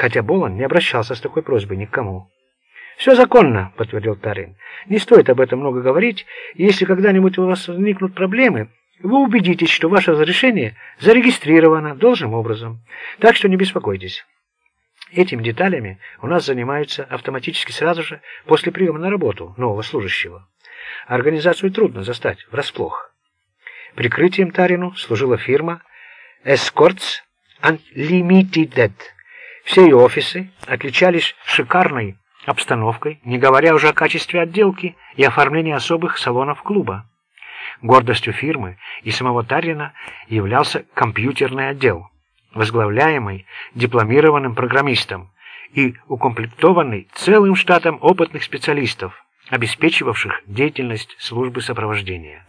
хотя Болон не обращался с такой просьбой ни к кому. «Все законно», — подтвердил Тарин. «Не стоит об этом много говорить, если когда-нибудь у вас возникнут проблемы, вы убедитесь, что ваше разрешение зарегистрировано должным образом, так что не беспокойтесь». Этими деталями у нас занимаются автоматически сразу же после приема на работу нового служащего. Организацию трудно застать врасплох. Прикрытием Тарину служила фирма Escorts Unlimited. Все ее офисы отличались шикарной обстановкой, не говоря уже о качестве отделки и оформлении особых салонов клуба. Гордостью фирмы и самого Тарина являлся компьютерный отдел, возглавляемый дипломированным программистом и укомплектованный целым штатом опытных специалистов, обеспечивавших деятельность службы сопровождения.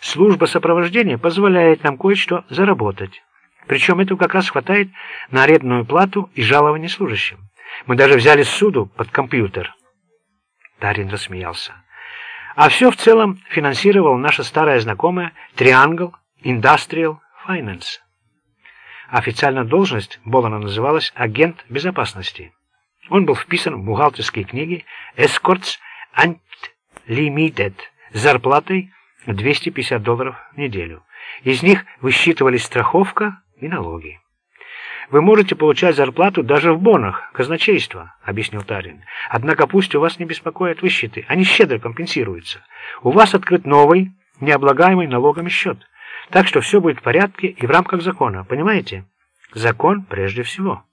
Служба сопровождения позволяет нам кое-что заработать. Причем этого как раз хватает на арендную плату и жалование служащим. Мы даже взяли суду под компьютер. Дарин рассмеялся. А все в целом финансировал наша старая знакомая Triangle Industrial Finance. Официально должность Болана называлась агент безопасности. Он был вписан в бухгалтерские книги Escorts Unlimited с зарплатой 250 долларов в неделю. Из них высчитывались страховка и налоги. Вы можете получать зарплату даже в бонах казначейства, объяснил Тарин. Однако пусть у вас не беспокоят высчеты, они щедро компенсируются. У вас открыт новый, необлагаемый налогами счет. Так что все будет в порядке и в рамках закона, понимаете? Закон прежде всего.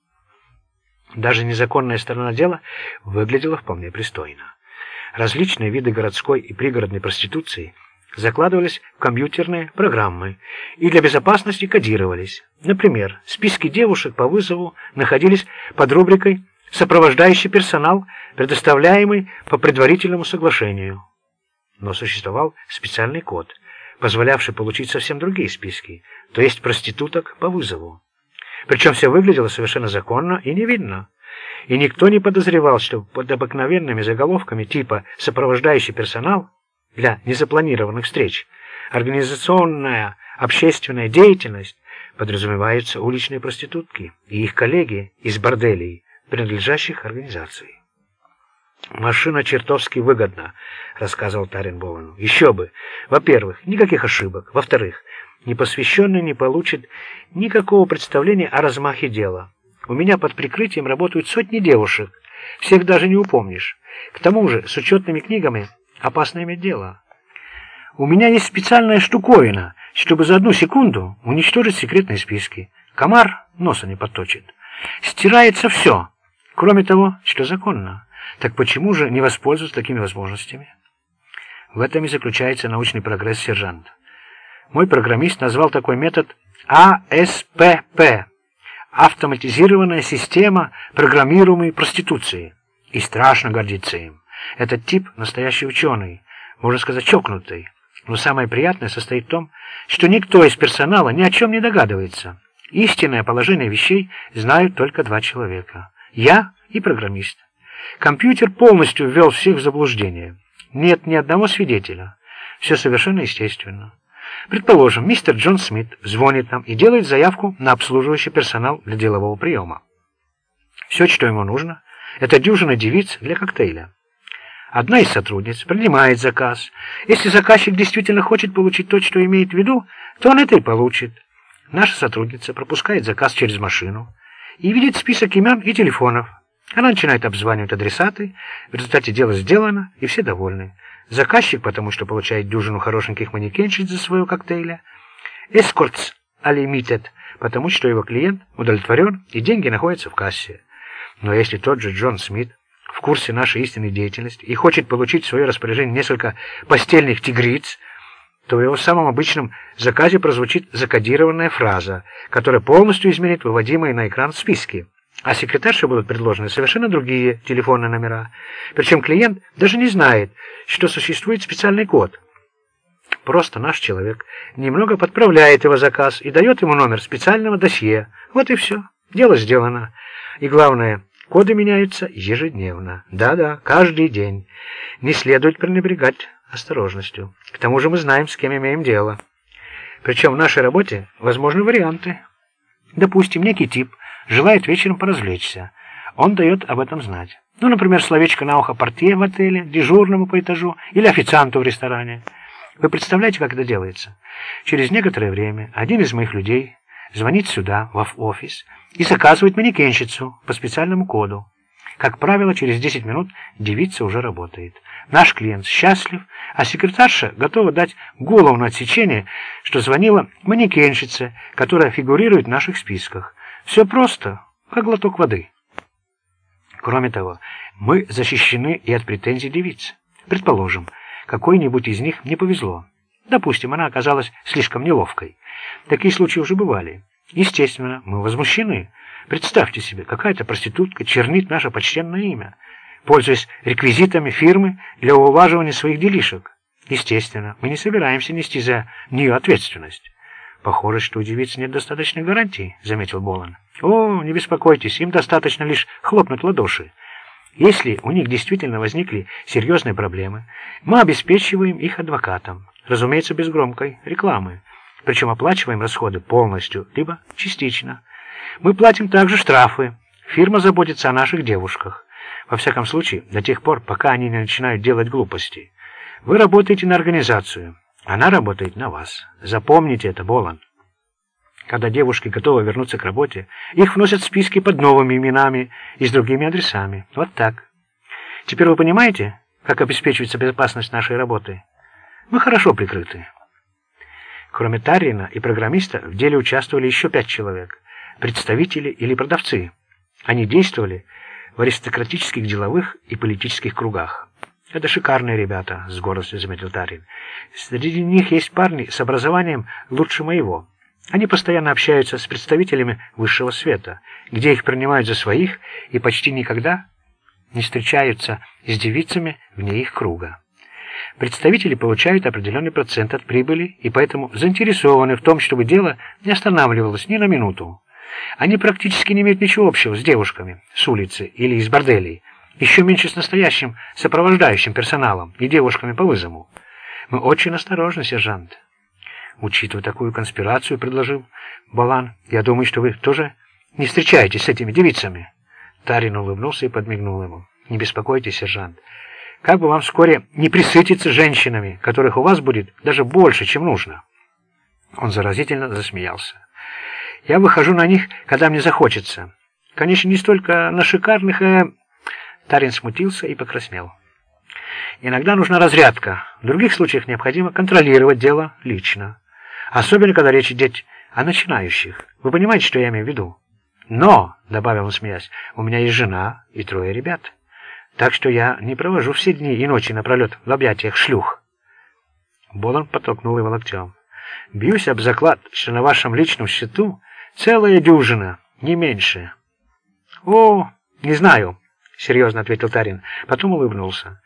Даже незаконная сторона дела выглядела вполне пристойно. Различные виды городской и пригородной проституции – закладывались в компьютерные программы и для безопасности кодировались. Например, списки девушек по вызову находились под рубрикой «Сопровождающий персонал, предоставляемый по предварительному соглашению». Но существовал специальный код, позволявший получить совсем другие списки, то есть проституток по вызову. Причем все выглядело совершенно законно и невинно. И никто не подозревал, что под обыкновенными заголовками типа «сопровождающий персонал» для незапланированных встреч. Организационная общественная деятельность подразумеваются уличные проститутки и их коллеги из борделей, принадлежащих организации. «Машина чертовски выгодна», — рассказывал Тарин Бовану. «Еще бы! Во-первых, никаких ошибок. Во-вторых, непосвященный не получит никакого представления о размахе дела. У меня под прикрытием работают сотни девушек. Всех даже не упомнишь. К тому же, с учетными книгами Опасно иметь дело. У меня есть специальная штуковина, чтобы за одну секунду уничтожить секретные списки. Комар носа не подточит. Стирается все, кроме того, что законно. Так почему же не воспользоваться такими возможностями? В этом и заключается научный прогресс, сержант. Мой программист назвал такой метод АСПП – автоматизированная система программируемой проституции. И страшно гордиться им. Этот тип – настоящий ученый, можно сказать, чокнутый. Но самое приятное состоит в том, что никто из персонала ни о чем не догадывается. Истинное положение вещей знают только два человека. Я и программист. Компьютер полностью ввел всех в заблуждение. Нет ни одного свидетеля. Все совершенно естественно. Предположим, мистер Джон Смит звонит нам и делает заявку на обслуживающий персонал для делового приема. Все, что ему нужно, это дюжина девиц для коктейля. Одна из сотрудниц принимает заказ. Если заказчик действительно хочет получить то, что имеет в виду, то он это и получит. Наша сотрудница пропускает заказ через машину и видит список имен и телефонов. Она начинает обзванивать адресаты, в результате дело сделано, и все довольны. Заказчик, потому что получает дюжину хорошеньких манекенщиц за своего коктейля. Escorts Unlimited, потому что его клиент удовлетворен, и деньги находятся в кассе. Но если тот же Джон Смит в курсе нашей истинной деятельности и хочет получить в свое распоряжение несколько постельных тигриц, то в его самом обычном заказе прозвучит закодированная фраза, которая полностью изменит выводимые на экран списки. А секретарше будут предложены совершенно другие телефонные номера. Причем клиент даже не знает, что существует специальный код. Просто наш человек немного подправляет его заказ и дает ему номер специального досье. Вот и все. Дело сделано. И главное, Коды меняются ежедневно. Да-да, каждый день. Не следует пренебрегать осторожностью. К тому же мы знаем, с кем имеем дело. Причем в нашей работе возможны варианты. Допустим, некий тип желает вечером поразвлечься. он дает об этом знать. Ну, например, словечко на ухо портье в отеле, дежурному по этажу или официанту в ресторане. Вы представляете, как это делается? Через некоторое время один из моих людей звонит сюда, в офис, и заказывает манекенщицу по специальному коду. Как правило, через 10 минут девица уже работает. Наш клиент счастлив, а секретарша готова дать голову на отсечение, что звонила манекенщице, которая фигурирует в наших списках. Все просто, как глоток воды. Кроме того, мы защищены и от претензий девиц. Предположим, какой-нибудь из них не повезло. Допустим, она оказалась слишком неловкой. Такие случаи уже бывали. Естественно, мы возмущены. Представьте себе, какая-то проститутка чернит наше почтенное имя, пользуясь реквизитами фирмы для улаживания своих делишек. Естественно, мы не собираемся нести за нее ответственность. «Похоже, что у девиц нет достаточной гарантии», — заметил Болан. «О, не беспокойтесь, им достаточно лишь хлопнуть ладоши. Если у них действительно возникли серьезные проблемы, мы обеспечиваем их адвокатом, разумеется, без громкой рекламы, причем оплачиваем расходы полностью, либо частично. Мы платим также штрафы. Фирма заботится о наших девушках. Во всяком случае, до тех пор, пока они не начинают делать глупости. Вы работаете на организацию». Она работает на вас. Запомните это, Болан. Когда девушки готовы вернуться к работе, их вносят в списки под новыми именами и с другими адресами. Вот так. Теперь вы понимаете, как обеспечивается безопасность нашей работы? Мы хорошо прикрыты. Кроме Тарина и программиста, в деле участвовали еще пять человек, представители или продавцы. Они действовали в аристократических деловых и политических кругах. «Это шикарные ребята», — с гордостью заметил Тарин. «Среди них есть парни с образованием лучше моего. Они постоянно общаются с представителями высшего света, где их принимают за своих и почти никогда не встречаются с девицами вне их круга. Представители получают определенный процент от прибыли и поэтому заинтересованы в том, чтобы дело не останавливалось ни на минуту. Они практически не имеют ничего общего с девушками с улицы или из борделей, еще меньше с настоящим сопровождающим персоналом и девушками по вызову. Мы очень осторожны, сержант. Учитывая такую конспирацию, предложил Балан, я думаю, что вы тоже не встречаетесь с этими девицами. Тарин улыбнулся и подмигнул ему. Не беспокойтесь, сержант. Как бы вам вскоре не присытиться женщинами, которых у вас будет даже больше, чем нужно. Он заразительно засмеялся. Я выхожу на них, когда мне захочется. Конечно, не столько на шикарных, а Тарин смутился и покраснел. Иногда нужна разрядка, в других случаях необходимо контролировать дело лично. Особенно, когда речь идет о начинающих. Вы понимаете, что я имею в виду? Но, — добавил он, смеясь, — у меня есть жена и трое ребят. Так что я не провожу все дни и ночи напролет в объятиях шлюх. Болон подтолкнул его локтем. Бьюсь об заклад, что на вашем личном счету целая дюжина, не меньше. О, не знаю. — серьезно ответил Тарин. Потом улыбнулся.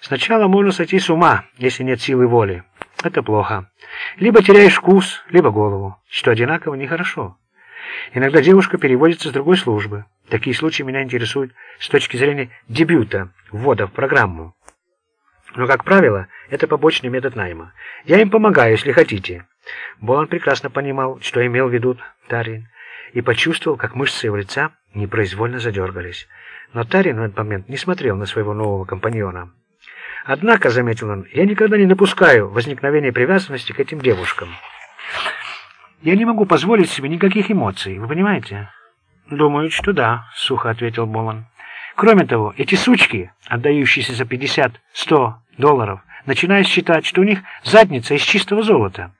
«Сначала можно сойти с ума, если нет силы воли. Это плохо. Либо теряешь вкус, либо голову, что одинаково нехорошо. Иногда девушка переводится с другой службы. Такие случаи меня интересуют с точки зрения дебюта, ввода в программу. Но, как правило, это побочный метод найма. Я им помогаю, если хотите». Болан прекрасно понимал, что имел в виду Тарин, и почувствовал, как мышцы его лица непроизвольно задергались. Но Тарин в этот момент не смотрел на своего нового компаньона. Однако, заметил он, я никогда не допускаю возникновения привязанности к этим девушкам. Я не могу позволить себе никаких эмоций, вы понимаете? Думаю, что да, сухо ответил Болан. Кроме того, эти сучки, отдающиеся за 50-100 долларов, начинают считать, что у них задница из чистого золота.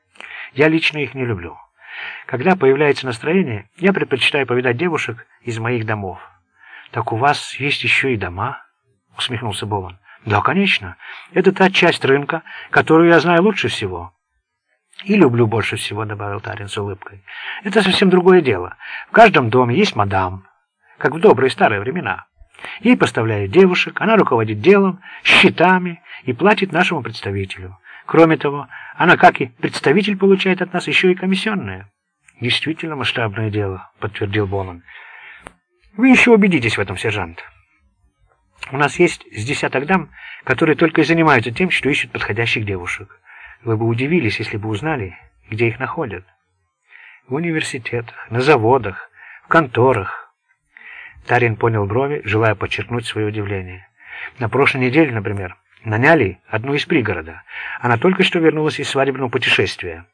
Я лично их не люблю. Когда появляется настроение, я предпочитаю повидать девушек из моих домов. «Так у вас есть еще и дома?» — усмехнулся Болон. «Да, конечно. Это та часть рынка, которую я знаю лучше всего». «И люблю больше всего», — добавил Тарин с улыбкой. «Это совсем другое дело. В каждом доме есть мадам, как в добрые старые времена. Ей поставляют девушек, она руководит делом, счетами и платит нашему представителю. Кроме того, она, как и представитель, получает от нас еще и комиссионное». «Действительно масштабное дело», — подтвердил Болон. Вы еще убедитесь в этом, сержант. У нас есть с десяток дам, которые только и занимаются тем, что ищут подходящих девушек. Вы бы удивились, если бы узнали, где их находят. В университетах, на заводах, в конторах. Тарин понял брови, желая подчеркнуть свое удивление. На прошлой неделе, например, наняли одну из пригорода. Она только что вернулась из свадебного путешествия.